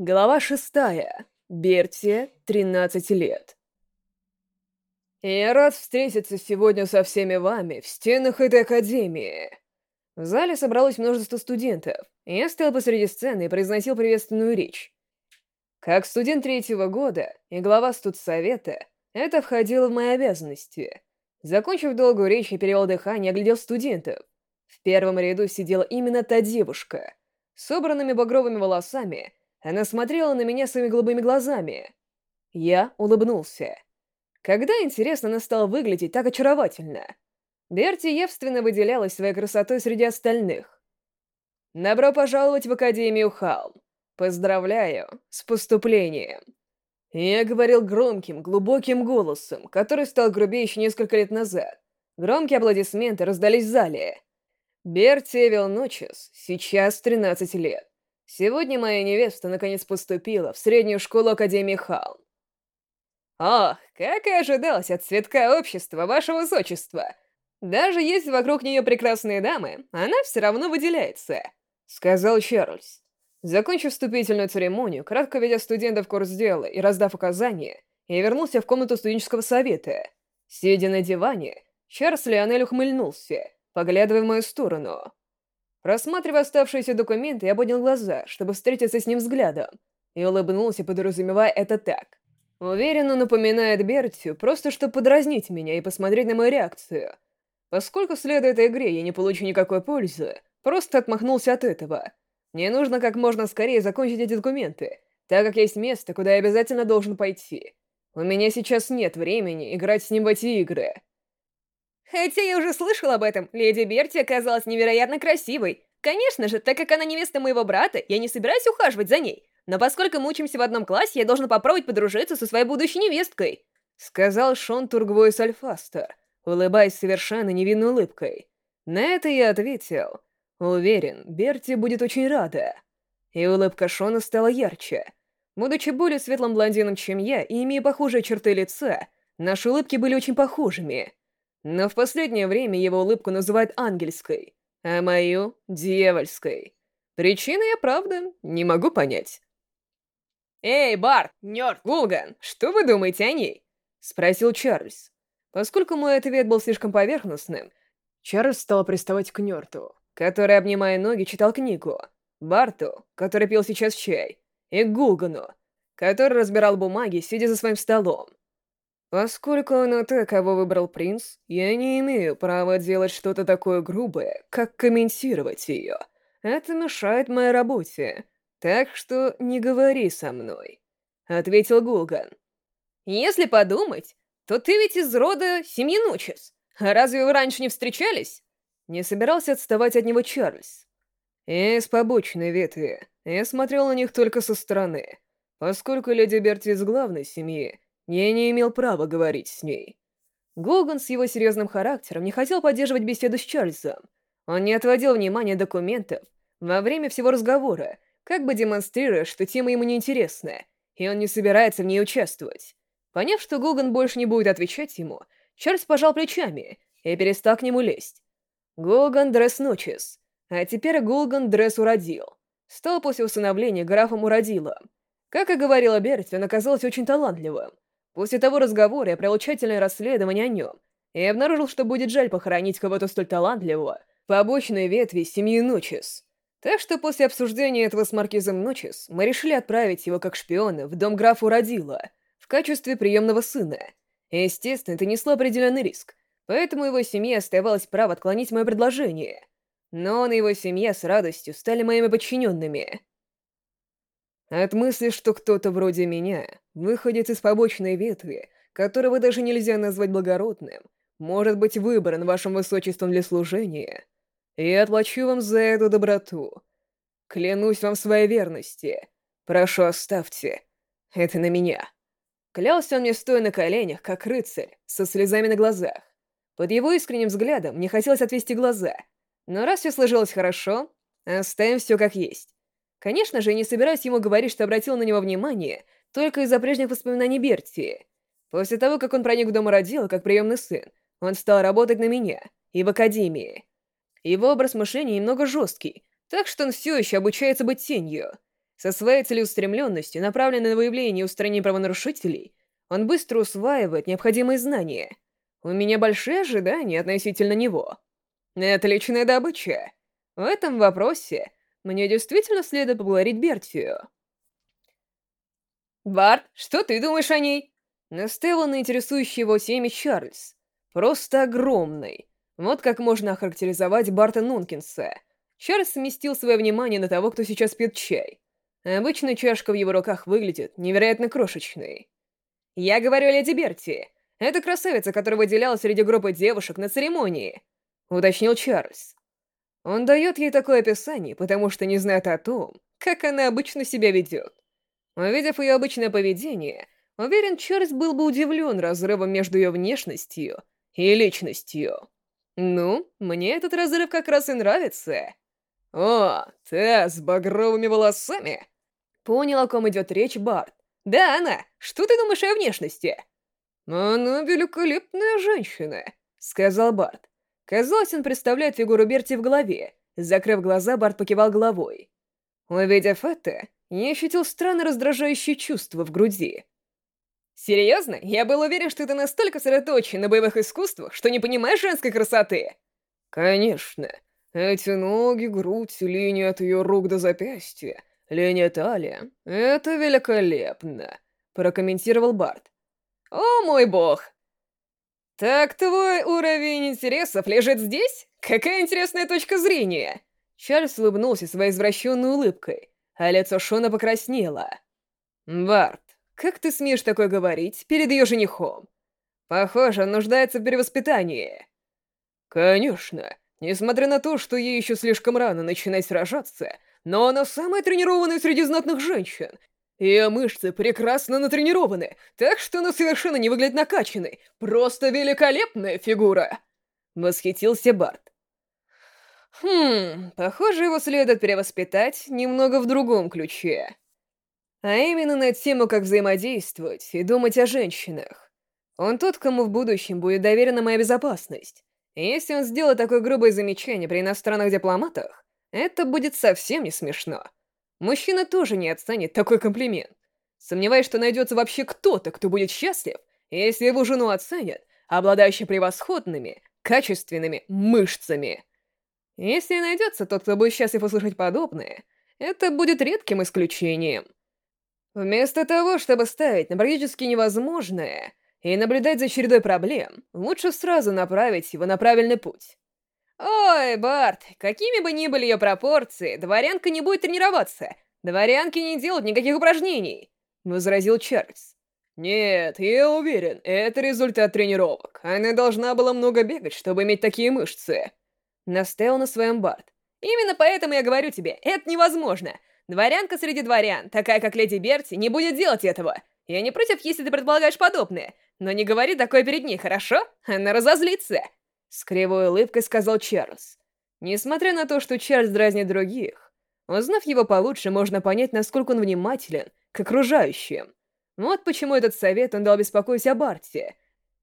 Глава шестая. Бертия, 13 лет. Я рад встретиться сегодня со всеми вами в стенах этой академии. В зале собралось множество студентов, и я стоял посреди сцены и произносил приветственную речь. Как студент третьего года и глава студсовета, это входило в мои обязанности. Закончив долгую речь, я перевел дыхание и оглядел студентов. В первом ряду сидела именно та девушка, с собранными багровыми волосами — она смотрела на меня своими голубыми глазами. Я улыбнулся. Когда, интересно, она стала выглядеть так очаровательно? Берти явственно выделялась своей красотой среди остальных. «Добро пожаловать в Академию Халм. Поздравляю с поступлением!» Я говорил громким, глубоким голосом, который стал грубее еще несколько лет назад. Громкие аплодисменты раздались в зале. Берти Эвил Ночес сейчас 13 лет. Сегодня моя невеста наконец поступила в среднюю школу Академии Халм. Ох, как и ожидалось от цветка общества, ваше высочество. Даже если вокруг нее прекрасные дамы, она все равно выделяется, сказал Чарльз. Закончив вступительную церемонию, кратко ведя студентов в курс дела и раздав указания, я вернулся в комнату студенческого совета. Сидя на диване, Чарльз Леонель ухмыльнулся, поглядывая в мою сторону. Рассматривая оставшиеся документы, я поднял глаза, чтобы встретиться с ним взглядом, и улыбнулся, подразумевая это так. Уверенно напоминает Бертию, просто чтобы подразнить меня и посмотреть на мою реакцию. Поскольку, следуя этой игре, я не получу никакой пользы, просто отмахнулся от этого. Мне нужно как можно скорее закончить эти документы, так как есть место, куда я обязательно должен пойти. У меня сейчас нет времени играть с ним в эти игры. Хотя я уже слышал об этом, леди Берти оказалась невероятно красивой. Конечно же, так как она невеста моего брата, я не собираюсь ухаживать за ней. Но поскольку мы учимся в одном классе, я должен попробовать подружиться со своей будущей невесткой. Сказал Шон Тургвой Сальфастер, улыбаясь совершенно невинной улыбкой. На это я ответил. Уверен, Берти будет очень рада. И улыбка Шона стала ярче. Будучи более светлым блондином, чем я, и имея похожие черты лица, наши улыбки были очень похожими — но в последнее время его улыбку называют ангельской, а мою — дьявольской. Причины я, правда, не могу понять. «Эй, Барт, Нёрд, Гулган, что вы думаете о ней?» — спросил Чарльз. Поскольку мой ответ был слишком поверхностным, Чарльз стал приставать к Нёрту, который, обнимая ноги, читал книгу, Барту, который пил сейчас чай, и Гулгану, который разбирал бумаги, сидя за своим столом. Поскольку она та, кого выбрал принц, я не имею права делать что-то такое грубое, как комментировать ее. Это мешает моей работе. Так что не говори со мной», — ответил Гулган. «Если подумать, то ты ведь из рода семьи Нучес. А разве вы раньше не встречались?» Не собирался отставать от него Чарльз. Я из побочной ветви. Я смотрел на них только со стороны. Поскольку леди Берти из главной семьи, я не имел права говорить с ней. Гоган с его серьезным характером не хотел поддерживать беседу с Чарльзом. Он не отводил внимания документов во время всего разговора, как бы демонстрируя, что тема ему неинтересна, и он не собирается в ней участвовать. Поняв, что Гоган больше не будет отвечать ему, Чарльз пожал плечами и перестал к нему лезть. Гоган дресс ночес, а теперь Гоган дресс уродил. Стал после усыновления графом уродилом. Как и говорила Берти, он оказался очень талантливым. После того разговора я провел тщательное расследование о нем и обнаружил, что будет жаль похоронить кого-то столь талантливого по ветви семьи Ночес. Так что после обсуждения этого с Маркизом Ночес мы решили отправить его как шпиона в дом графа Уродила в качестве приемного сына. Естественно, это несло определенный риск, поэтому его семье оставалось право отклонить мое предложение. Но он и его семья с радостью стали моими подчиненными. От мысли, что кто-то вроде меня выходит из побочной ветви, которого даже нельзя назвать благородным, может быть выбран вашим высочеством для служения, я отплачу вам за эту доброту. Клянусь вам своей верности. Прошу, оставьте это на меня». Клялся он мне, стоя на коленях, как рыцарь, со слезами на глазах. Под его искренним взглядом мне хотелось отвести глаза. Но раз все сложилось хорошо, оставим все как есть. Конечно же, я не собираюсь ему говорить, что обратил на него внимание только из-за прежних воспоминаний Берти. После того, как он проник в дом родила, как приемный сын, он стал работать на меня и в академии. Его образ мышления немного жесткий, так что он все еще обучается быть тенью. Со своей целеустремленностью, направленной на выявление и устранение правонарушителей, он быстро усваивает необходимые знания. У меня большие ожидания относительно него. Отличная добыча. В этом вопросе мне действительно следует поблагодарить Бертию. «Барт, что ты думаешь о ней?» Настаивал на интересующий его теме Чарльз. Просто огромный. Вот как можно охарактеризовать Барта Нункинса. Чарльз сместил свое внимание на того, кто сейчас пьет чай. Обычно чашка в его руках выглядит невероятно крошечной. «Я говорю о леди Берти. Это красавица, которая выделялась среди группы девушек на церемонии», — уточнил Чарльз. Он дает ей такое описание, потому что не знает о том, как она обычно себя ведет. Увидев ее обычное поведение, уверен, Чарльз был бы удивлен разрывом между ее внешностью и личностью. Ну, мне этот разрыв как раз и нравится. «О, та с багровыми волосами?» Понял, о ком идет речь Барт. «Да, она. Что ты думаешь о внешности?» «Она великолепная женщина», — сказал Барт. Казалось, он представляет фигуру Берти в голове. Закрыв глаза, Барт покивал головой. Увидев это, я ощутил странно раздражающее чувство в груди. «Серьезно? Я был уверен, что ты настолько сосредоточен на боевых искусствах, что не понимаешь женской красоты!» «Конечно. Эти ноги, грудь, линия от ее рук до запястья, линия талия — это великолепно!» — прокомментировал Барт. «О мой бог!» «Так твой уровень интересов лежит здесь? Какая интересная точка зрения!» Чарльз улыбнулся своей извращенной улыбкой, а лицо Шона покраснело. «Барт, как ты смеешь такое говорить перед ее женихом? Похоже, он нуждается в перевоспитании». «Конечно, несмотря на то, что ей еще слишком рано начинать сражаться, но она самая тренированная среди знатных женщин. Ее мышцы прекрасно натренированы, так что она совершенно не выглядит накачанной. Просто великолепная фигура!» Восхитился Барт. Хм, похоже, его следует перевоспитать немного в другом ключе. А именно на тему, как взаимодействовать и думать о женщинах. Он тот, кому в будущем будет доверена моя безопасность. И если он сделает такое грубое замечание при иностранных дипломатах, это будет совсем не смешно. Мужчина тоже не оценит такой комплимент. Сомневаюсь, что найдется вообще кто-то, кто будет счастлив, если его жену оценят, обладающей превосходными, качественными мышцами. Если найдется тот, кто будет счастлив услышать подобное, это будет редким исключением. Вместо того, чтобы ставить на практически невозможное и наблюдать за чередой проблем, лучше сразу направить его на правильный путь. «Ой, Барт, какими бы ни были ее пропорции, дворянка не будет тренироваться. Дворянки не делают никаких упражнений», — возразил Чарльз. «Нет, я уверен, это результат тренировок. Она должна была много бегать, чтобы иметь такие мышцы», — настоял на своем Барт. «Именно поэтому я говорю тебе, это невозможно. Дворянка среди дворян, такая как леди Берти, не будет делать этого. Я не против, если ты предполагаешь подобное, но не говори такое перед ней, хорошо? Она разозлится». С кривой улыбкой сказал Чарльз. Несмотря на то, что Чарльз дразнит других, узнав его получше, можно понять, насколько он внимателен к окружающим. Вот почему этот совет он дал беспокоить о Барте,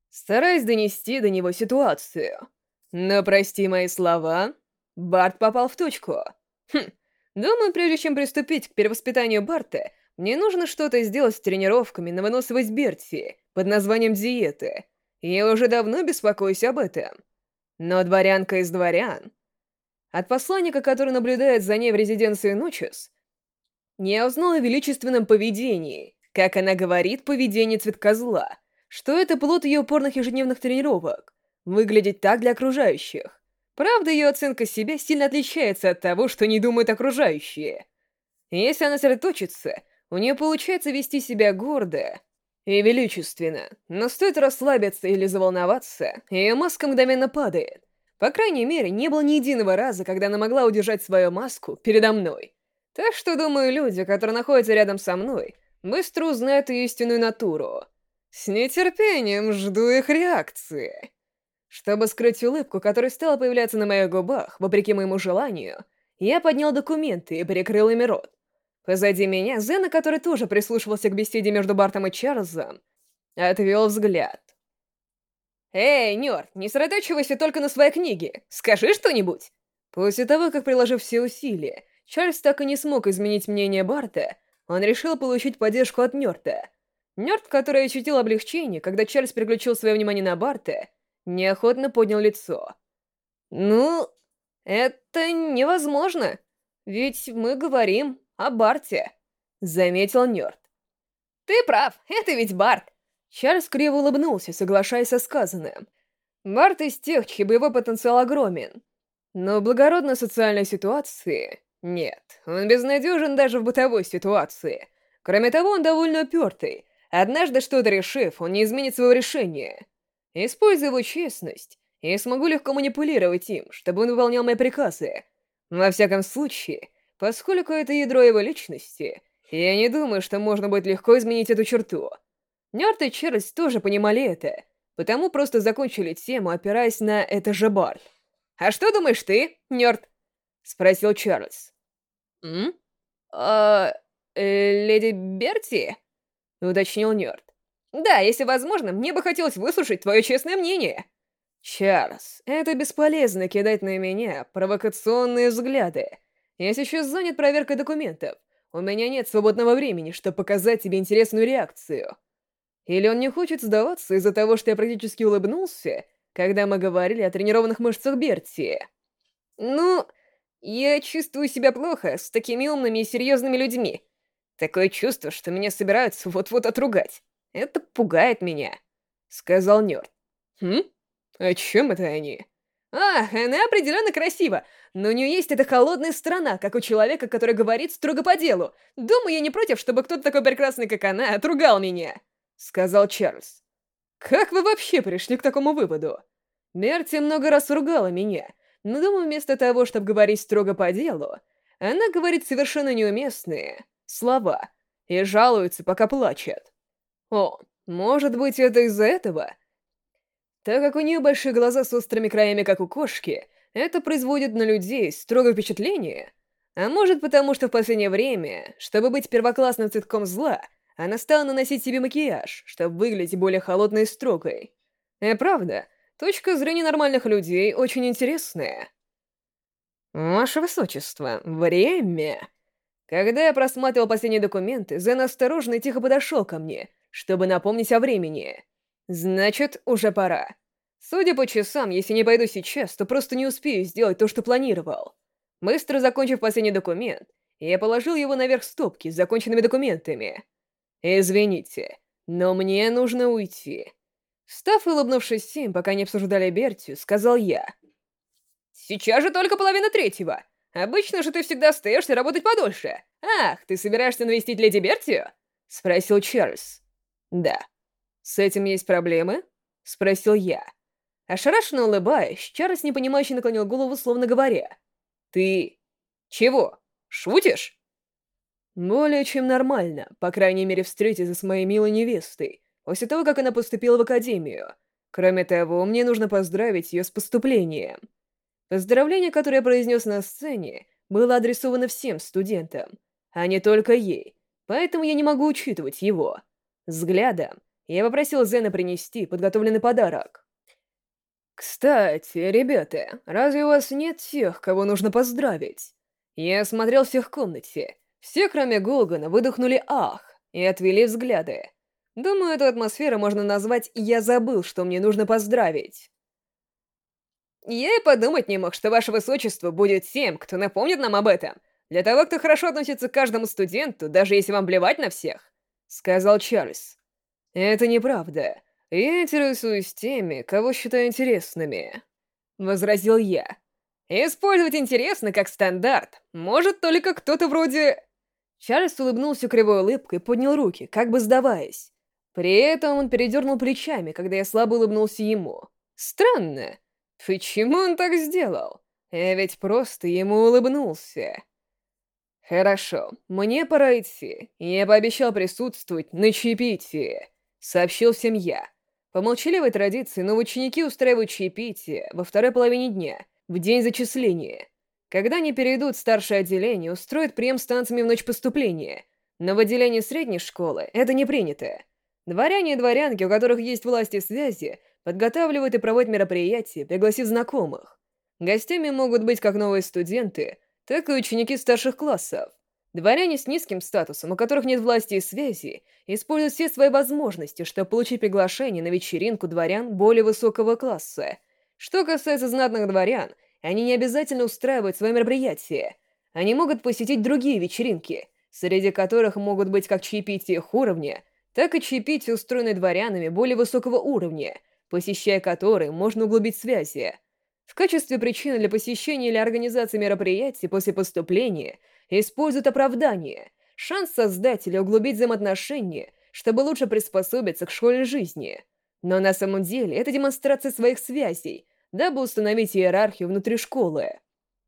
стараясь донести до него ситуацию. Но, прости мои слова, Барт попал в точку. Хм, думаю, прежде чем приступить к перевоспитанию Барта, мне нужно что-то сделать с тренировками на выносливость Берти под названием диеты. Я уже давно беспокоюсь об этом. Но дворянка из дворян... От посланника, который наблюдает за ней в резиденции Ночес, я узнал о величественном поведении, как она говорит, поведение цветка зла, что это плод ее упорных ежедневных тренировок, выглядеть так для окружающих. Правда, ее оценка себя сильно отличается от того, что не думают окружающие. Если она сосредоточится, у нее получается вести себя гордо, и величественно, но стоит расслабиться или заволноваться, ее маска мгновенно падает. По крайней мере, не было ни единого раза, когда она могла удержать свою маску передо мной. Так что, думаю, люди, которые находятся рядом со мной, быстро узнают ее истинную натуру. С нетерпением жду их реакции. Чтобы скрыть улыбку, которая стала появляться на моих губах, вопреки моему желанию, я поднял документы и прикрыл ими рот. Позади меня Зена, который тоже прислушивался к беседе между Бартом и Чарльзом, отвел взгляд. «Эй, Нёрд, не сосредоточивайся только на своей книге. Скажи что-нибудь!» После того, как приложив все усилия, Чарльз так и не смог изменить мнение Барта, он решил получить поддержку от Нёрта. Нёрт, который ощутил облегчение, когда Чарльз переключил свое внимание на Барта, неохотно поднял лицо. «Ну, это невозможно, ведь мы говорим о Барте», — заметил Нёрт. «Ты прав, это ведь Барт!» Чарльз криво улыбнулся, соглашаясь со сказанным. Барт из тех, чей боевой потенциал огромен. Но в благородной социальной ситуации нет, он безнадежен даже в бытовой ситуации. Кроме того, он довольно упертый. Однажды что-то решив, он не изменит своего решения. Используя его честность, я смогу легко манипулировать им, чтобы он выполнял мои приказы. Во всяком случае, поскольку это ядро его личности, я не думаю, что можно будет легко изменить эту черту. Нёрт и Чарльз тоже понимали это, потому просто закончили тему, опираясь на «это же Барт». «А что думаешь ты, Нёрт?» — спросил Чарльз. «М? А... Э, леди Берти?» — уточнил Нёрд. «Да, если возможно, мне бы хотелось выслушать твое честное мнение». «Чарльз, это бесполезно кидать на меня провокационные взгляды. Я сейчас занят проверкой документов. У меня нет свободного времени, чтобы показать тебе интересную реакцию. Или он не хочет сдаваться из-за того, что я практически улыбнулся, когда мы говорили о тренированных мышцах Берти?» «Ну...» Я чувствую себя плохо с такими умными и серьезными людьми. Такое чувство, что меня собираются вот-вот отругать. Это пугает меня», — сказал Нёрд. «Хм? О чем это они?» «Ах, она определенно красива, но у нее есть эта холодная сторона, как у человека, который говорит строго по делу. Думаю, я не против, чтобы кто-то такой прекрасный, как она, отругал меня», — сказал Чарльз. «Как вы вообще пришли к такому выводу? Мерти много раз ругала меня, но думаю, вместо того, чтобы говорить строго по делу, она говорит совершенно неуместные слова и жалуется, пока плачет. О, может быть, это из-за этого? Так как у нее большие глаза с острыми краями, как у кошки, это производит на людей строгое впечатление. А может потому, что в последнее время, чтобы быть первоклассным цветком зла, она стала наносить себе макияж, чтобы выглядеть более холодной и строгой. И э, правда, Точка зрения нормальных людей очень интересная. Ваше Высочество, время. Когда я просматривал последние документы, Зен осторожно и тихо подошел ко мне, чтобы напомнить о времени. Значит, уже пора. Судя по часам, если не пойду сейчас, то просто не успею сделать то, что планировал. Быстро закончив последний документ, я положил его наверх стопки с законченными документами. Извините, но мне нужно уйти. Став улыбнувшись всем, пока не обсуждали Бертию, сказал я. «Сейчас же только половина третьего. Обычно же ты всегда остаешься работать подольше. Ах, ты собираешься навестить леди Бертию?» — спросил Чарльз. «Да». «С этим есть проблемы?» — спросил я. Ошарашенно улыбаясь, Чарльз непонимающе наклонил голову, словно говоря. «Ты... чего? Шутишь?» «Более чем нормально, по крайней мере, встретиться с моей милой невестой, после того, как она поступила в академию. Кроме того, мне нужно поздравить ее с поступлением. Поздравление, которое я произнес на сцене, было адресовано всем студентам, а не только ей, поэтому я не могу учитывать его. Взглядом я попросил Зена принести подготовленный подарок. «Кстати, ребята, разве у вас нет тех, кого нужно поздравить?» Я осмотрел всех в комнате. Все, кроме Голгана, выдохнули «ах» и отвели взгляды. Думаю, эту атмосферу можно назвать «я забыл, что мне нужно поздравить». Я и подумать не мог, что ваше высочество будет тем, кто напомнит нам об этом. Для того, кто хорошо относится к каждому студенту, даже если вам плевать на всех, — сказал Чарльз. Это неправда. Я интересуюсь теми, кого считаю интересными, — возразил я. Использовать интересно как стандарт может только кто-то вроде... Чарльз улыбнулся кривой улыбкой и поднял руки, как бы сдаваясь. При этом он передернул плечами, когда я слабо улыбнулся ему. Странно. Почему он так сделал? Я ведь просто ему улыбнулся. «Хорошо, мне пора идти. Я пообещал присутствовать на чаепитии», — сообщил всем я. По молчаливой традиции, но ученики устраивают чаепитие во второй половине дня, в день зачисления. Когда они перейдут в старшее отделение, устроят прием с танцами в ночь поступления. Но в отделении средней школы это не принято. Дворяне и дворянки, у которых есть власти и связи, подготавливают и проводят мероприятия, пригласив знакомых. Гостями могут быть как новые студенты, так и ученики старших классов. Дворяне с низким статусом, у которых нет власти и связи, используют все свои возможности, чтобы получить приглашение на вечеринку дворян более высокого класса. Что касается знатных дворян, они не обязательно устраивают свои мероприятия. Они могут посетить другие вечеринки, среди которых могут быть как чаепитие их уровня, так и чаепитие, устроенные дворянами более высокого уровня, посещая которые можно углубить связи. В качестве причины для посещения или организации мероприятий после поступления – используют оправдание, шанс создать или углубить взаимоотношения, чтобы лучше приспособиться к школьной жизни. Но на самом деле это демонстрация своих связей, дабы установить иерархию внутри школы.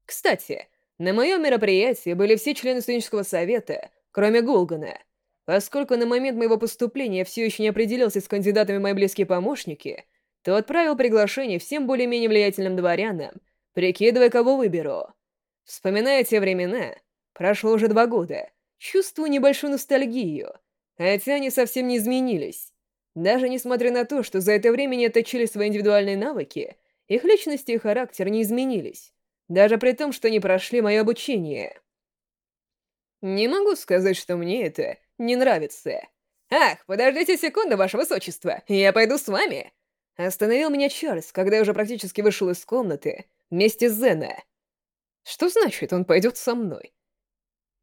Кстати, на моем мероприятии были все члены студенческого совета, кроме Голгана. Поскольку на момент моего поступления я все еще не определился с кандидатами мои близкие помощники, то отправил приглашение всем более-менее влиятельным дворянам, прикидывая, кого выберу. Вспоминая те времена, Прошло уже два года. Чувствую небольшую ностальгию. Хотя они совсем не изменились. Даже несмотря на то, что за это время не отточили свои индивидуальные навыки, их личности и характер не изменились. Даже при том, что они прошли мое обучение. Не могу сказать, что мне это не нравится. «Ах, подождите секунду, ваше высочество, я пойду с вами!» Остановил меня Чарльз, когда я уже практически вышел из комнаты, вместе с Зена. Что значит, он пойдет со мной?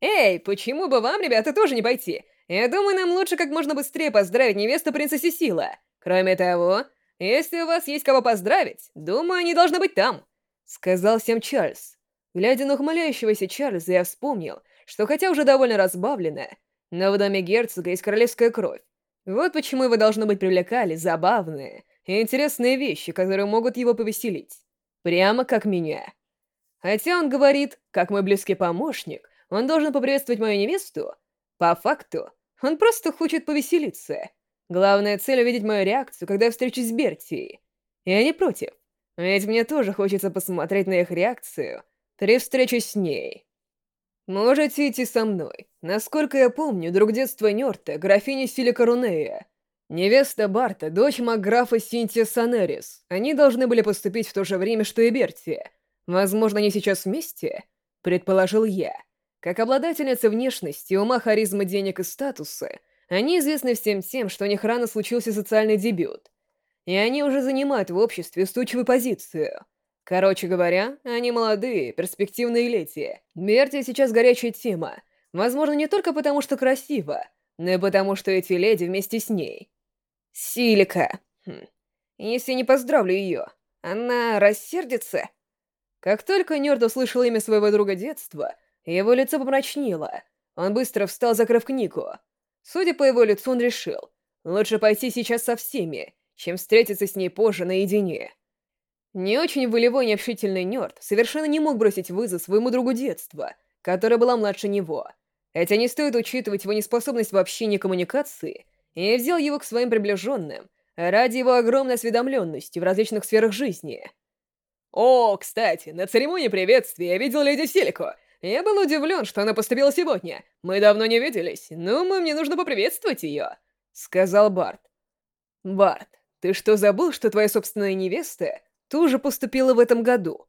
«Эй, почему бы вам, ребята, тоже не пойти? Я думаю, нам лучше как можно быстрее поздравить невесту принцессы Сила. Кроме того, если у вас есть кого поздравить, думаю, они должны быть там», — сказал всем Чарльз. Глядя на ухмыляющегося Чарльза, я вспомнил, что хотя уже довольно разбавлено, но в доме герцога есть королевская кровь. Вот почему его должно быть привлекали забавные и интересные вещи, которые могут его повеселить. Прямо как меня. Хотя он говорит, как мой близкий помощник, он должен поприветствовать мою невесту? По факту, он просто хочет повеселиться. Главная цель — увидеть мою реакцию, когда я встречусь с Бертией. Я не против, ведь мне тоже хочется посмотреть на их реакцию при встрече с ней. Можете идти со мной. Насколько я помню, друг детства Нёрта, графиня Силика Рунея. Невеста Барта, дочь Макграфа Синтия Санерис. Они должны были поступить в то же время, что и Бертия. Возможно, они сейчас вместе? Предположил я. Как обладательницы внешности, ума, харизмы, денег и статуса, они известны всем тем, что у них рано случился социальный дебют. И они уже занимают в обществе устойчивую позицию. Короче говоря, они молодые, перспективные леди. Берти сейчас горячая тема. Возможно, не только потому, что красиво, но и потому, что эти леди вместе с ней. Силика. Хм. Если не поздравлю ее, она рассердится? Как только Нёрд услышал имя своего друга детства, его лицо помрачнело. Он быстро встал, закрыв книгу. Судя по его лицу, он решил, лучше пойти сейчас со всеми, чем встретиться с ней позже наедине. Не очень волевой необщительный нерд совершенно не мог бросить вызов своему другу детства, которая была младше него. Хотя не стоит учитывать его неспособность в общении и коммуникации, и взял его к своим приближенным ради его огромной осведомленности в различных сферах жизни. «О, кстати, на церемонии приветствия я видел леди Селику, я был удивлен, что она поступила сегодня. Мы давно не виделись, но мне нужно поприветствовать ее», — сказал Барт. «Барт, ты что, забыл, что твоя собственная невеста тоже поступила в этом году?»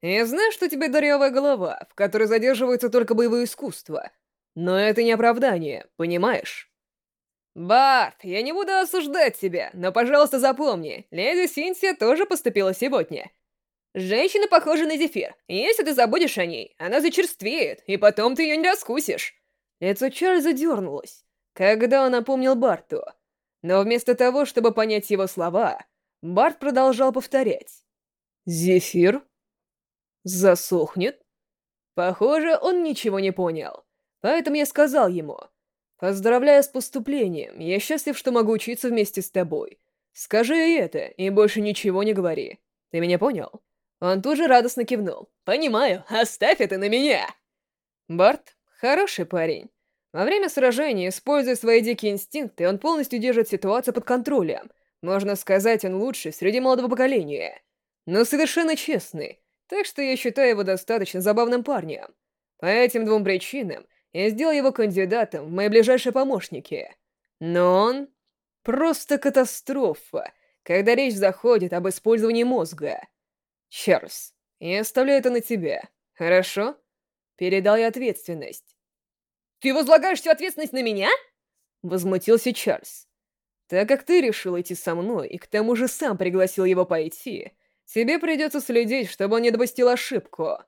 «Я знаю, что у тебя дырявая голова, в которой задерживаются только боевые искусства, но это не оправдание, понимаешь?» «Барт, я не буду осуждать тебя, но, пожалуйста, запомни, леди Синтия тоже поступила сегодня. Женщина похожа на зефир. Если ты забудешь о ней, она зачерствеет, и потом ты ее не раскусишь. Лицо Чарльза дернулось, когда он напомнил Барту. Но вместо того, чтобы понять его слова, Барт продолжал повторять. «Зефир? Засохнет?» Похоже, он ничего не понял. Поэтому я сказал ему. «Поздравляю с поступлением. Я счастлив, что могу учиться вместе с тобой. Скажи это, и больше ничего не говори. Ты меня понял?» Он тут же радостно кивнул. «Понимаю, оставь это на меня!» Барт — хороший парень. Во время сражения, используя свои дикие инстинкты, он полностью держит ситуацию под контролем. Можно сказать, он лучший среди молодого поколения. Но совершенно честный, так что я считаю его достаточно забавным парнем. По этим двум причинам я сделал его кандидатом в мои ближайшие помощники. Но он... Просто катастрофа, когда речь заходит об использовании мозга. Чарльз, я оставляю это на тебя, хорошо? передал ей ответственность. «Ты возлагаешь всю ответственность на меня?» Возмутился Чарльз. «Так как ты решил идти со мной, и к тому же сам пригласил его пойти, тебе придется следить, чтобы он не допустил ошибку».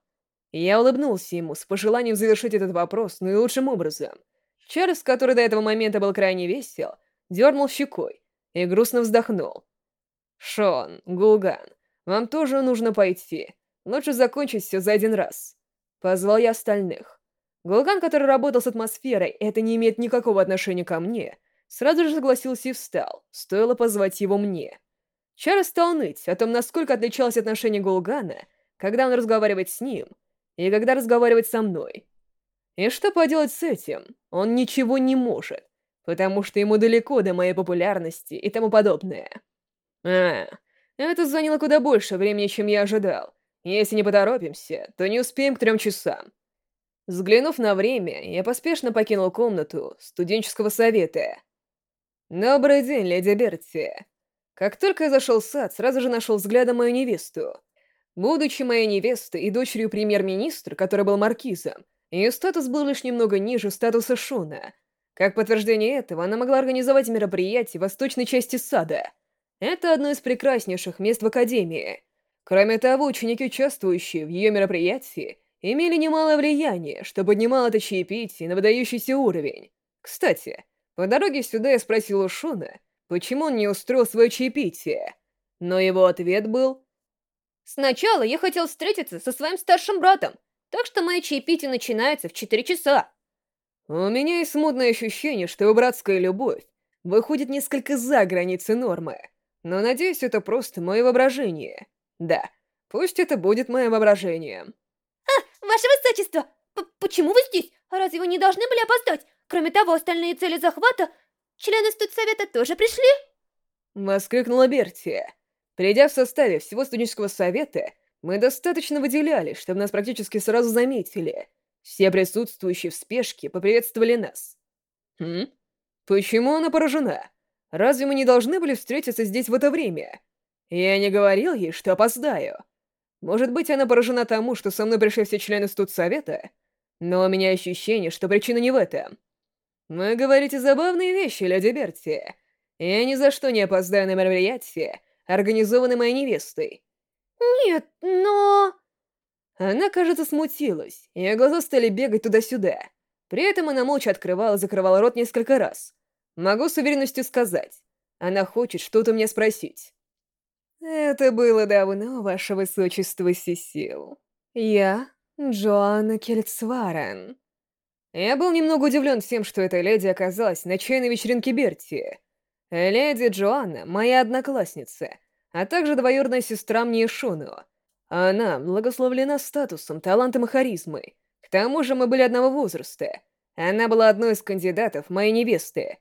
Я улыбнулся ему с пожеланием завершить этот вопрос наилучшим образом. Чарльз, который до этого момента был крайне весел, дернул щекой и грустно вздохнул. «Шон, Гулган, вам тоже нужно пойти. Лучше закончить все за один раз». Позвал я остальных. Гулган, который работал с атмосферой, это не имеет никакого отношения ко мне, сразу же согласился и встал, стоило позвать его мне. Чарльз стал ныть о том, насколько отличалось отношение Гулгана, когда он разговаривает с ним, и когда разговаривает со мной. И что поделать с этим? Он ничего не может, потому что ему далеко до моей популярности и тому подобное. А, это заняло куда больше времени, чем я ожидал. Если не поторопимся, то не успеем к трем часам. Взглянув на время, я поспешно покинул комнату студенческого совета. «Добрый день, леди Берти». Как только я зашел в сад, сразу же нашел взглядом мою невесту. Будучи моей невестой и дочерью премьер-министра, который был маркизом, ее статус был лишь немного ниже статуса Шуна. Как подтверждение этого, она могла организовать мероприятие в восточной части сада. Это одно из прекраснейших мест в Академии. Кроме того, ученики, участвующие в ее мероприятии, имели немалое влияние, что поднимало это чаепитие на выдающийся уровень. Кстати, по дороге сюда я спросил у Шуна, почему он не устроил свое чаепитие. Но его ответ был... «Сначала я хотел встретиться со своим старшим братом, так что мои чаепитие начинается в 4 часа». У меня есть смутное ощущение, что его братская любовь выходит несколько за границы нормы. Но надеюсь, это просто мое воображение. Да, пусть это будет моим воображением. «Ваше Высочество! П почему вы здесь? Разве вы не должны были опоздать? Кроме того, остальные цели захвата... Члены студсовета тоже пришли?» Воскликнула Берти. Придя в составе всего студенческого совета, мы достаточно выделяли, чтобы нас практически сразу заметили. Все присутствующие в спешке поприветствовали нас. Хм? Почему она поражена? Разве мы не должны были встретиться здесь в это время? Я не говорил ей, что опоздаю. Может быть, она поражена тому, что со мной пришли все члены студсовета, но у меня ощущение, что причина не в этом. Вы говорите забавные вещи, леди Берти. Я ни за что не опоздаю на мероприятие, организованное моей невестой. Нет, но... Она, кажется, смутилась, ее глаза стали бегать туда-сюда. При этом она молча открывала и закрывала рот несколько раз. Могу с уверенностью сказать, она хочет что-то мне спросить. Это было давно, ваше высочество Сесил. Я Джоанна Кельцварен. Я был немного удивлен тем, что эта леди оказалась на чайной вечеринке Берти. Леди Джоанна — моя одноклассница, а также двоюродная сестра мне Шуну. Она благословлена статусом, талантом и харизмой. К тому же мы были одного возраста. Она была одной из кандидатов моей невесты.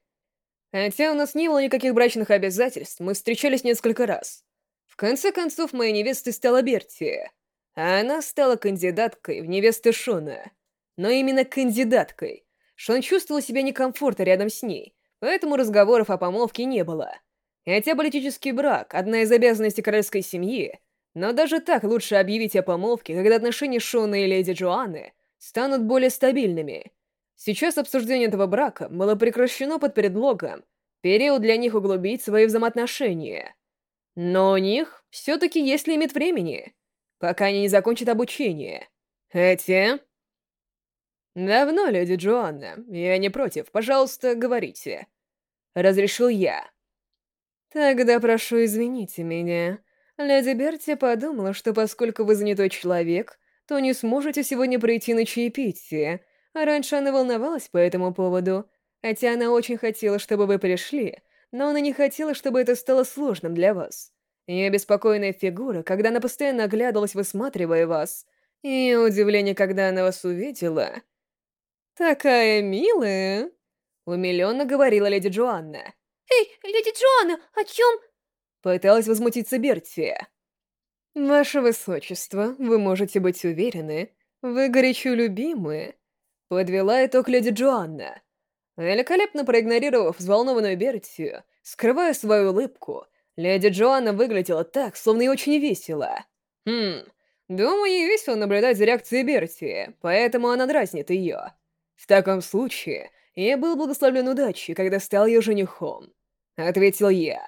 Хотя у нас не было никаких брачных обязательств, мы встречались несколько раз. В конце концов, моей невестой стала Берти, а она стала кандидаткой в невесты Шона. Но именно кандидаткой. Шон чувствовал себя некомфортно рядом с ней, поэтому разговоров о помолвке не было. Хотя политический брак — одна из обязанностей королевской семьи, но даже так лучше объявить о помолвке, когда отношения Шона и леди Джоанны станут более стабильными. Сейчас обсуждение этого брака было прекращено под предлогом период для них углубить свои взаимоотношения. Но у них все-таки есть лимит времени, пока они не закончат обучение. Эти... Давно, леди Джоанна. Я не против. Пожалуйста, говорите. Разрешил я. Тогда прошу извините меня. Леди Берти подумала, что поскольку вы занятой человек, то не сможете сегодня прийти на чаепитие. А раньше она волновалась по этому поводу, хотя она очень хотела, чтобы вы пришли, но она не хотела, чтобы это стало сложным для вас. Ее беспокойная фигура, когда она постоянно оглядывалась, высматривая вас, и удивление, когда она вас увидела... «Такая милая!» — умиленно говорила леди Джоанна. «Эй, леди Джоанна, о чем?» Пыталась возмутиться Берти. «Ваше Высочество, вы можете быть уверены, вы горячо любимы», — подвела итог леди Джоанна. Великолепно проигнорировав взволнованную Бертию, скрывая свою улыбку, леди Джоанна выглядела так, словно и очень весело. Хм, Думаю, ей весело наблюдать за реакцией Берти, поэтому она дразнит ее. В таком случае, я был благословлен удачей, когда стал ее женихом. Ответил я.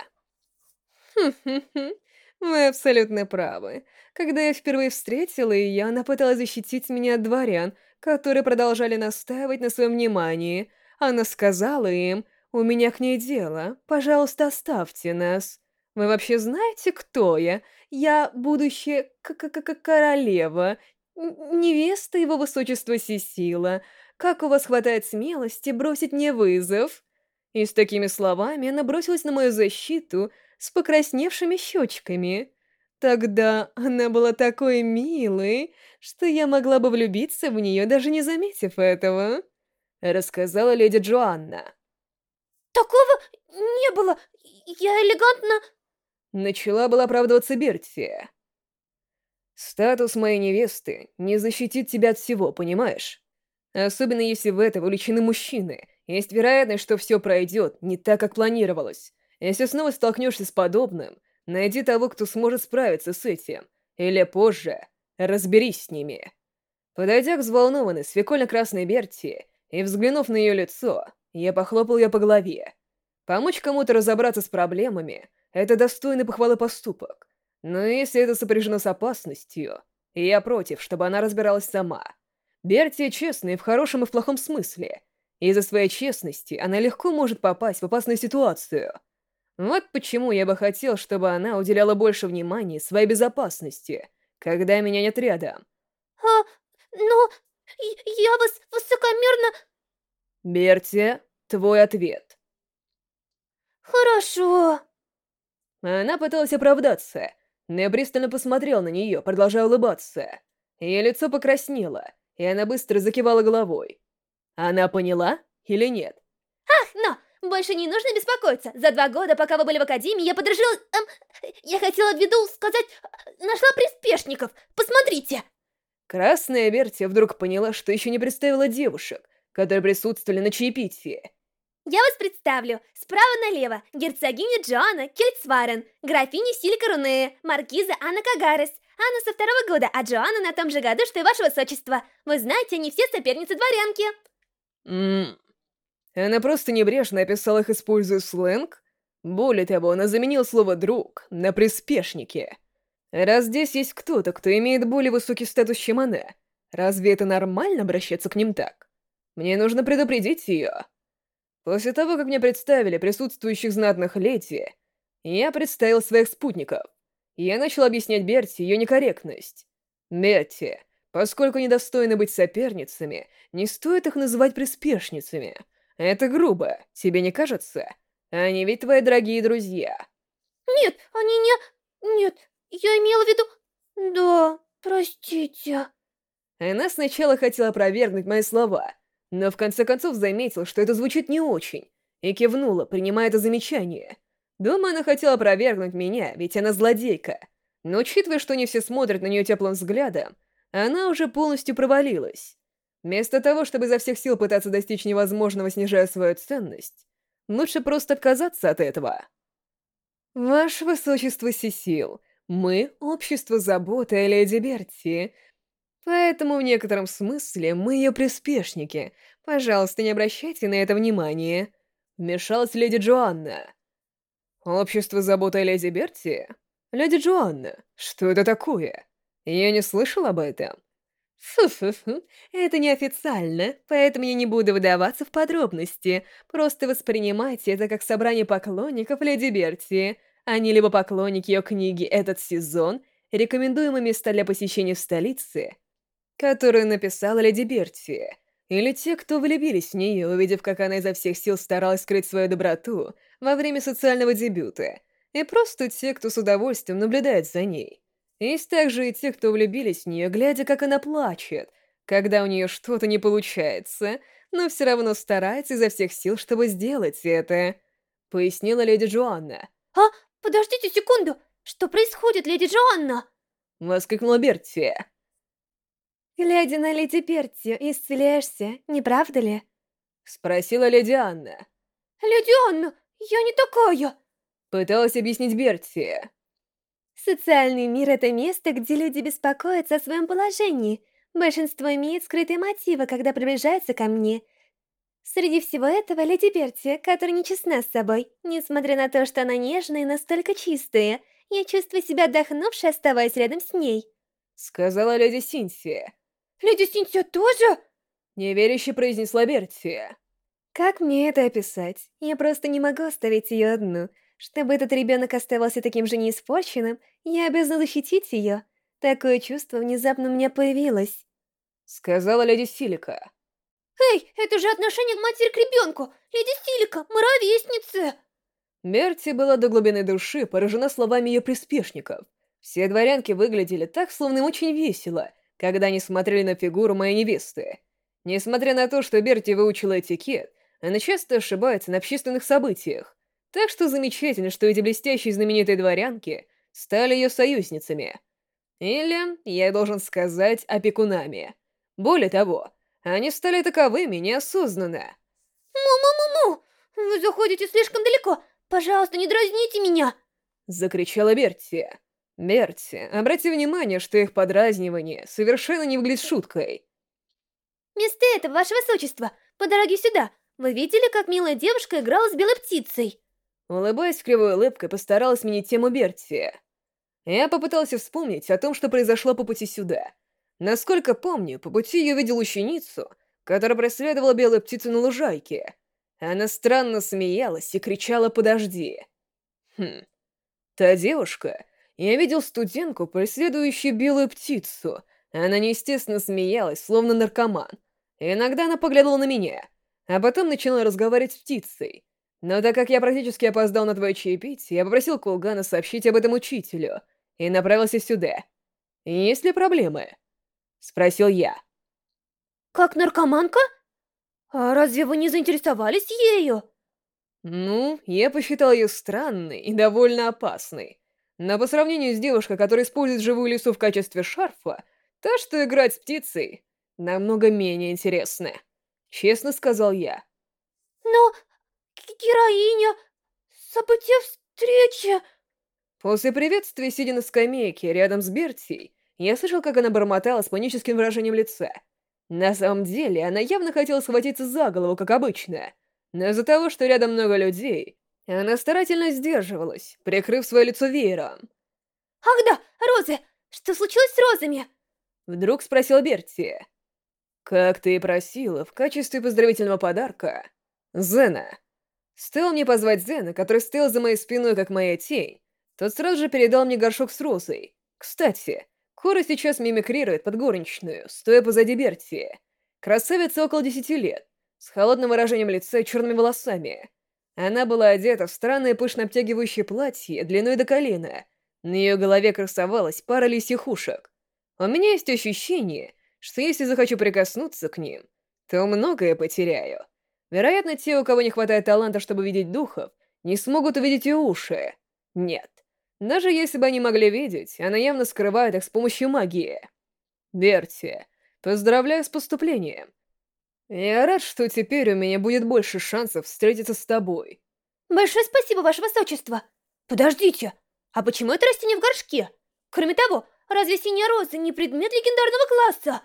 Хм-хм-хм, вы абсолютно правы. Когда я впервые встретила ее, она пыталась защитить меня от дворян, которые продолжали настаивать на своем внимании. Она сказала им, у меня к ней дело, пожалуйста, оставьте нас. Вы вообще знаете, кто я? Я будущая к -к -к королева, невеста его высочества Сисила. Как у вас хватает смелости бросить мне вызов?» И с такими словами она бросилась на мою защиту с покрасневшими щечками. Тогда она была такой милой, что я могла бы влюбиться в нее, даже не заметив этого. Рассказала леди Джоанна. «Такого не было! Я элегантно...» Начала была оправдываться Бертия. «Статус моей невесты не защитит тебя от всего, понимаешь? Особенно если в это увлечены мужчины. Есть вероятность, что все пройдет не так, как планировалось. Если снова столкнешься с подобным, найди того, кто сможет справиться с этим. Или позже разберись с ними». Подойдя к взволнованной свекольно-красной Берти и взглянув на ее лицо, я похлопал ее по голове. Помочь кому-то разобраться с проблемами это достойный похвалы поступок. Но если это сопряжено с опасностью, я против, чтобы она разбиралась сама. Берти честная в хорошем и в плохом смысле. Из-за своей честности она легко может попасть в опасную ситуацию. Вот почему я бы хотел, чтобы она уделяла больше внимания своей безопасности, когда меня нет рядом. А, но я вас высокомерно... Берти, твой ответ. Хорошо. Она пыталась оправдаться, но я пристально посмотрел на нее, продолжая улыбаться. Ее лицо покраснело, и она быстро закивала головой. Она поняла или нет? Ах, но! Больше не нужно беспокоиться. За два года, пока вы были в академии, я подружила... Эм, я хотела в виду сказать... Нашла приспешников. Посмотрите! Красная Берти вдруг поняла, что еще не представила девушек, которые присутствовали на чаепитии. Я вас представлю. Справа налево. Герцогиня Джоанна Кельцварен, графиня Рунея, маркиза Анна Кагарес. Анна со второго года, а Джоанна на том же году, что и ваше высочество. Вы знаете, они все соперницы дворянки. Ммм... Она просто небрежно описала их, используя сленг? Более того, она заменила слово «друг» на «приспешники». Раз здесь есть кто-то, кто имеет более высокий статус, чем она, разве это нормально обращаться к ним так? Мне нужно предупредить ее. После того, как мне представили присутствующих знатных леди, я представил своих спутников. Я начал объяснять Берти ее некорректность. Берти, поскольку недостойны быть соперницами, не стоит их называть приспешницами. Это грубо, тебе не кажется? Они ведь твои дорогие друзья. Нет, они не... Нет, я имела в виду... Да, простите. Она сначала хотела опровергнуть мои слова, но в конце концов заметил, что это звучит не очень, и кивнула, принимая это замечание. Думаю, она хотела опровергнуть меня, ведь она злодейка. Но учитывая, что не все смотрят на нее теплым взглядом, она уже полностью провалилась. Вместо того, чтобы изо всех сил пытаться достичь невозможного, снижая свою ценность, лучше просто отказаться от этого. Ваше Высочество Сесил, мы — общество заботы о Леди Берти, Поэтому в некотором смысле мы ее приспешники. Пожалуйста, не обращайте на это внимания. Вмешалась леди Джоанна. Общество заботы леди Берти? Леди Джоанна, что это такое? Я не слышал об этом. Это неофициально, поэтому я не буду выдаваться в подробности. Просто воспринимайте это как собрание поклонников Леди Берти. Они либо поклонники ее книги «Этот сезон», рекомендуемые места для посещения в столице, которую написала Леди Берти, или те, кто влюбились в нее, увидев, как она изо всех сил старалась скрыть свою доброту во время социального дебюта, и просто те, кто с удовольствием наблюдает за ней. Есть также и те, кто влюбились в нее, глядя, как она плачет, когда у нее что-то не получается, но все равно старается изо всех сил, чтобы сделать это, — пояснила леди Джоанна. «А, подождите секунду! Что происходит, леди Джоанна?» — воскликнула Берти. «Глядя на леди Берти, исцеляешься, не правда ли?» Спросила леди Анна. «Леди Анна, я не такая!» Пыталась объяснить Берти. Социальный мир — это место, где люди беспокоятся о своем положении. Большинство имеет скрытые мотивы, когда приближаются ко мне. Среди всего этого Леди Берти, которая нечестна с собой. Несмотря на то, что она нежная и настолько чистая, я чувствую себя отдохнувшей, оставаясь рядом с ней. Сказала леди Синтия. Леди Синтия тоже? Неверяще произнесла Бертия. Как мне это описать? Я просто не могу оставить ее одну. Чтобы этот ребенок оставался таким же неиспорченным, я обязана защитить ее. Такое чувство внезапно у меня появилось. Сказала леди Силика. Эй, это же отношение к матери к ребенку! Леди Силика, мы ровесницы! Берти была до глубины души поражена словами ее приспешников. Все дворянки выглядели так, словно им очень весело, когда они смотрели на фигуру моей невесты. Несмотря на то, что Берти выучила этикет, она часто ошибается на общественных событиях. Так что замечательно, что эти блестящие знаменитые дворянки стали ее союзницами. Или, я должен сказать, опекунами. Более того, они стали таковыми неосознанно. «Му-му-му-му! Вы заходите слишком далеко! Пожалуйста, не дразните меня!» Закричала Берти. Берти, обрати внимание, что их подразнивание совершенно не выглядит шуткой. «Вместо этого, ваше высочество, по дороге сюда, вы видели, как милая девушка играла с белой птицей?» Улыбаясь кривой улыбкой, постаралась сменить тему Берти. Я попытался вспомнить о том, что произошло по пути сюда. Насколько помню, по пути я видел ученицу, которая преследовала белую птицу на лужайке. Она странно смеялась и кричала «Подожди!». Хм. Та девушка... Я видел студентку, преследующую белую птицу. Она неестественно смеялась, словно наркоман. Иногда она поглядывала на меня, а потом начала разговаривать с птицей. Но так как я практически опоздал на твое чаепитие, я попросил Кулгана сообщить об этом учителю и направился сюда. Есть ли проблемы? Спросил я. Как наркоманка? А разве вы не заинтересовались ею? Ну, я посчитал ее странной и довольно опасной. Но по сравнению с девушкой, которая использует живую лису в качестве шарфа, та, что играть с птицей, намного менее интересна. Честно сказал я. Но героиня, события встречи... После приветствия, сидя на скамейке рядом с Бертией, я слышал, как она бормотала с паническим выражением лица. На самом деле, она явно хотела схватиться за голову, как обычно. Но из-за того, что рядом много людей, она старательно сдерживалась, прикрыв свое лицо веером. «Ах да, розы! Что случилось с розами?» Вдруг спросил Берти. «Как ты и просила, в качестве поздравительного подарка, Зена. Стоило мне позвать Зена, который стоял за моей спиной, как моя тень, тот сразу же передал мне горшок с розой. Кстати, Кора сейчас мимикрирует под горничную, стоя позади Берти. Красавица около десяти лет, с холодным выражением лица и черными волосами. Она была одета в странное пышно обтягивающее платье длиной до колена. На ее голове красовалась пара лисьих ушек. У меня есть ощущение, что если захочу прикоснуться к ним, то многое потеряю. Вероятно, те, у кого не хватает таланта, чтобы видеть духов, не смогут увидеть ее уши. Нет. Даже если бы они могли видеть, она явно скрывает их с помощью магии. Берти, поздравляю с поступлением. Я рад, что теперь у меня будет больше шансов встретиться с тобой. Большое спасибо, ваше высочество. Подождите, а почему это растение в горшке? Кроме того, разве синяя роза не предмет легендарного класса?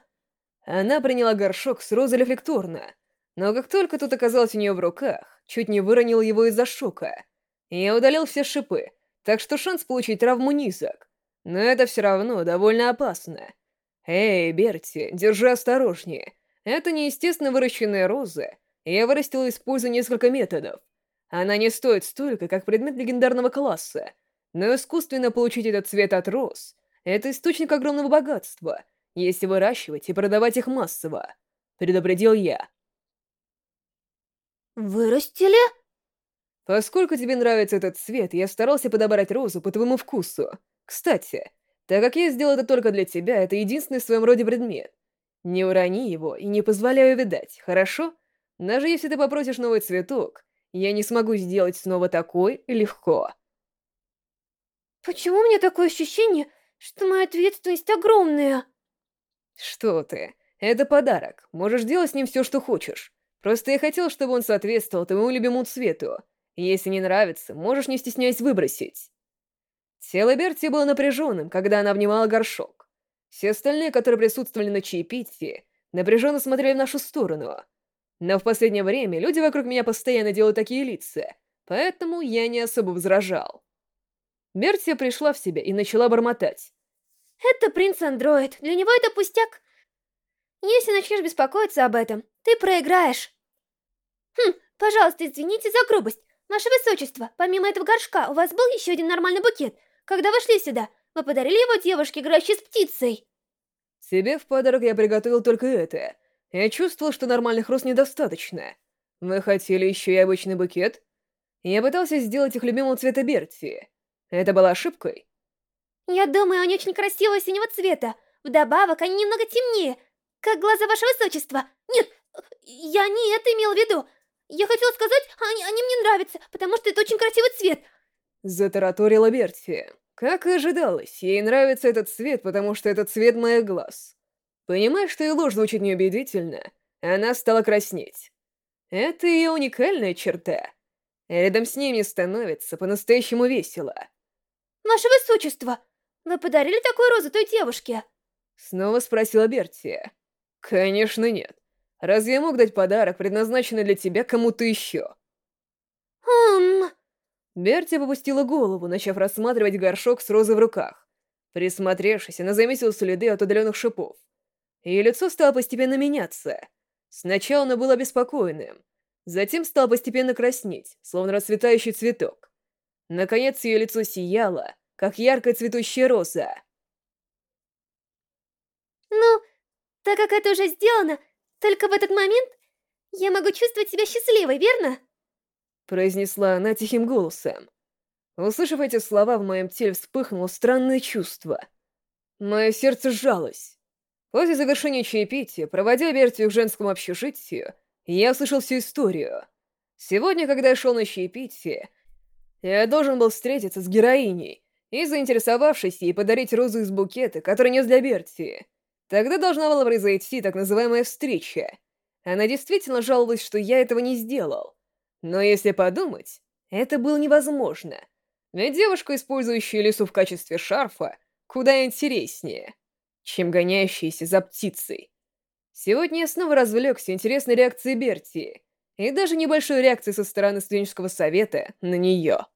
Она приняла горшок с розой рефлекторно, но как только тут оказалось у нее в руках, чуть не выронил его из-за шока. Я удалил все шипы, так что шанс получить травму низок. Но это все равно довольно опасно. Эй, Берти, держи осторожнее. Это неестественно выращенная роза. Я вырастил, используя несколько методов. Она не стоит столько, как предмет легендарного класса. Но искусственно получить этот цвет от роз — это источник огромного богатства, если выращивать и продавать их массово. Предупредил я. Вырастили? Поскольку тебе нравится этот цвет, я старался подобрать розу по твоему вкусу. Кстати, так как я сделал это только для тебя, это единственный в своем роде предмет. Не урони его и не позволяй увидать, хорошо? Даже если ты попросишь новый цветок, я не смогу сделать снова такой легко. Почему у меня такое ощущение, что моя ответственность огромная? Что ты? Это подарок. Можешь делать с ним все, что хочешь. Просто я хотел, чтобы он соответствовал твоему любимому цвету. Если не нравится, можешь не стесняясь выбросить. Тело Берти было напряженным, когда она обнимала горшок. Все остальные, которые присутствовали на чаепитии, напряженно смотрели в нашу сторону. Но в последнее время люди вокруг меня постоянно делают такие лица, поэтому я не особо возражал. Бертия пришла в себя и начала бормотать. «Это принц-андроид, для него это пустяк. Если начнешь беспокоиться об этом, ты проиграешь». «Хм, пожалуйста, извините за грубость. Ваше Высочество, помимо этого горшка, у вас был еще один нормальный букет. Когда вы шли сюда, вы подарили его девушке, играющей с птицей?» Себе в подарок я приготовил только это. Я чувствовал, что нормальных роз недостаточно. Вы хотели еще и обычный букет? Я пытался сделать их любимого цвета Берти. Это была ошибкой? Я думаю, они очень красивого синего цвета. Вдобавок, они немного темнее, как глаза вашего высочества. Нет, я не это имел в виду. Я хотела сказать, они, они мне нравятся, потому что это очень красивый цвет. Затараторила Берти. Как и ожидалось, ей нравится этот цвет, потому что это цвет моих глаз. Понимая, что ее ложь звучит неубедительно, она стала краснеть. Это ее уникальная черта. Рядом с мне становится по-настоящему весело. «Ваше Высочество, вы подарили такую розу той девушке?» Снова спросила Берти. «Конечно нет. Разве я мог дать подарок, предназначенный для тебя кому-то еще?» «Хм...» Берти попустила голову, начав рассматривать горшок с розой в руках. Присмотревшись, она заметила следы от удаленных шипов. Ее лицо стало постепенно меняться. Сначала оно было беспокойным, затем стало постепенно краснеть, словно расцветающий цветок. Наконец ее лицо сияло, как яркая цветущая роза. «Ну, так как это уже сделано, только в этот момент я могу чувствовать себя счастливой, верно?» Произнесла она тихим голосом. Услышав эти слова, в моем теле вспыхнуло странное чувство. Мое сердце сжалось. После завершения чаепития, проводя Бертию к женскому общежитию, я услышал всю историю. Сегодня, когда я шел на чаепитие, я должен был встретиться с героиней и, заинтересовавшись ей, подарить розу из букета, который нес для Бертии. Тогда должна была произойти так называемая встреча. Она действительно жаловалась, что я этого не сделал. Но если подумать, это было невозможно. Ведь девушка, использующая лесу в качестве шарфа, куда интереснее, чем гоняющаяся за птицей. Сегодня я снова развлекся интересной реакцией Бертии и даже небольшой реакцией со стороны студенческого совета на нее.